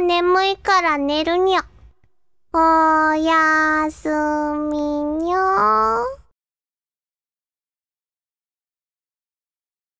眠いから寝るにゃ。おやすみ